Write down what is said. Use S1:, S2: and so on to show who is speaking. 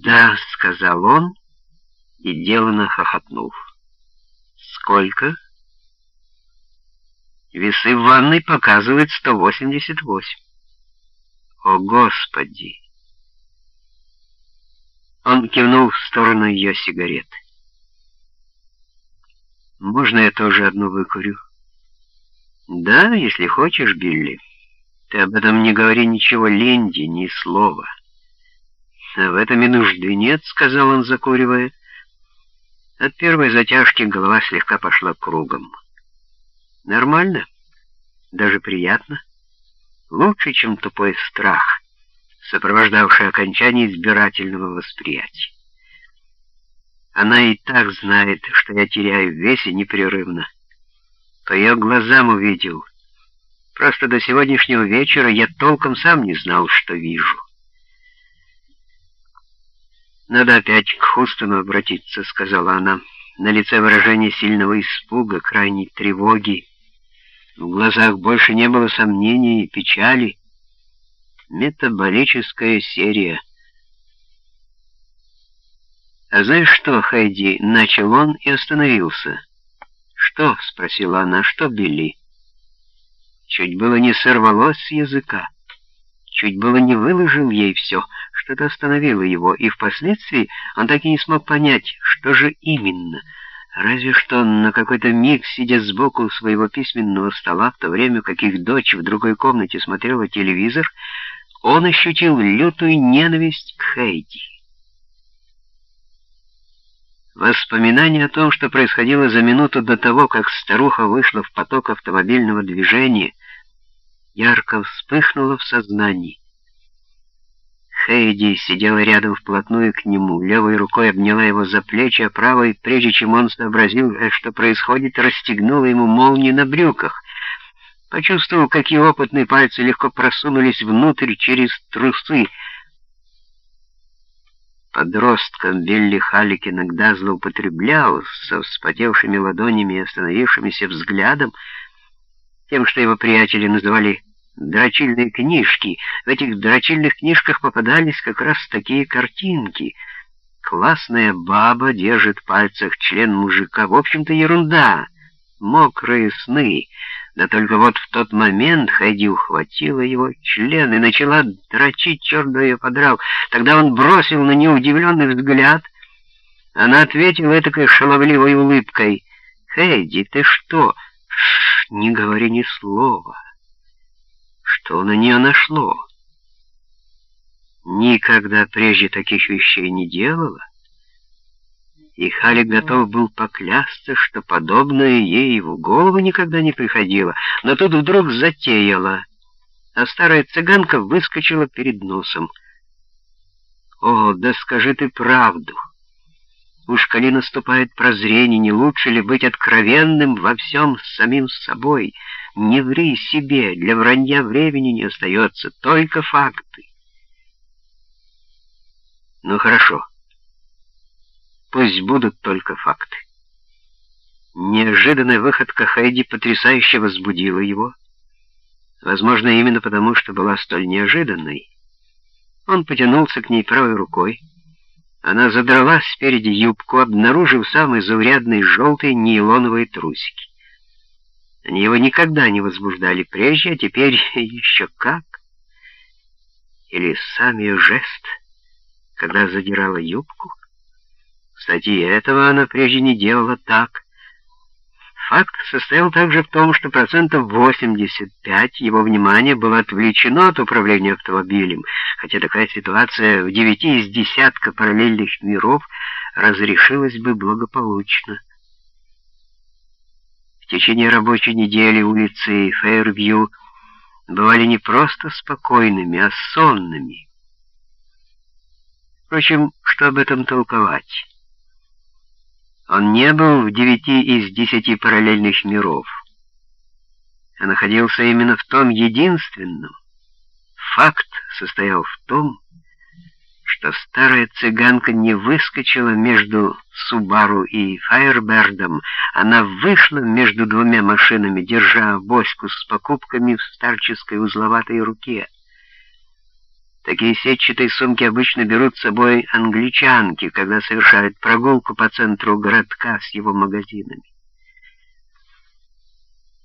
S1: «Да», — сказал он и деланно хохотнул. «Сколько?» «Весы в ванной показывают 188». «О, Господи!» Он кивнул в сторону ее сигареты. «Можно я тоже одну выкурю?» «Да, если хочешь, Билли. Ты об этом не говори ничего Ленди, ни слова». «А в этом и нужды нет», — сказал он, закуривая. От первой затяжки голова слегка пошла кругом. «Нормально? Даже приятно? Лучше, чем тупой страх, сопровождавший окончание избирательного восприятия. Она и так знает, что я теряю в весе непрерывно. По ее глазам увидел. Просто до сегодняшнего вечера я толком сам не знал, что вижу». «Надо опять к Хустону обратиться», — сказала она. На лице выражение сильного испуга, крайней тревоги. В глазах больше не было сомнений и печали. Метаболическая серия. «А знаешь что, Хайди?» — начал он и остановился. «Что?» — спросила она. «Что, Билли?» Чуть было не сорвалось с языка. Чуть было не выложил ей все — что-то остановило его, и впоследствии он так и не смог понять, что же именно. Разве что на какой-то миг, сидя сбоку своего письменного стола, в то время как их дочь в другой комнате смотрела телевизор, он ощутил лютую ненависть к Хейди. Воспоминание о том, что происходило за минуту до того, как старуха вышла в поток автомобильного движения, ярко вспыхнуло в сознании. Хейди сидела рядом вплотную к нему, левой рукой обняла его за плечи, а правой, прежде чем он сообразил, э, что происходит, расстегнула ему молнии на брюках. Почувствовал, какие опытные пальцы легко просунулись внутрь через трусы. Подростком Билли Халик иногда злоупотреблял со вспотевшими ладонями и остановившимися взглядом, тем, что его приятели называли дрочильные книжки. В этих дрочильных книжках попадались как раз такие картинки. Классная баба держит в пальцах член мужика. В общем-то, ерунда. Мокрые сны. Да только вот в тот момент Хайди ухватила его член и начала дрочить, черт бы подрал. Тогда он бросил на нее удивленный взгляд. Она ответила этакой шаловливой улыбкой. «Хэйди, ты что? Ш -ш, не говори ни слова». Что на нее нашло? Никогда прежде таких вещей не делала. И Халик готов был поклясться, что подобное ей в голову никогда не приходило, но тут вдруг затеяла, а старая цыганка выскочила перед носом. «О, да скажи ты правду! Уж коли наступает прозрение, не лучше ли быть откровенным во всем с самим собой?» Не ври себе, для вранья времени не остается, только факты. Ну хорошо, пусть будут только факты. Неожиданная выходка Хайди потрясающе возбудила его. Возможно, именно потому, что была столь неожиданной. Он потянулся к ней правой рукой. Она задрала спереди юбку, обнаружив самые заурядные желтые нейлоновые трусики. Они его никогда не возбуждали прежде, а теперь еще как. Или сам ее жест, когда задирала юбку. Кстати, этого она прежде не делала так. Факт состоял также в том, что процентов 85 его внимания было отвлечено от управления автомобилем, хотя такая ситуация в девяти из десятка параллельных миров разрешилась бы благополучно. В течение рабочей недели улицы Фейервью бывали не просто спокойными, а сонными. Впрочем, что об этом толковать? Он не был в девяти из десяти параллельных миров, а находился именно в том единственном. Факт состоял в том, что старая цыганка не выскочила между Субару и Фаербердом, она вышла между двумя машинами, держа авоську с покупками в старческой узловатой руке. Такие сетчатые сумки обычно берут с собой англичанки, когда совершают прогулку по центру городка с его магазинами.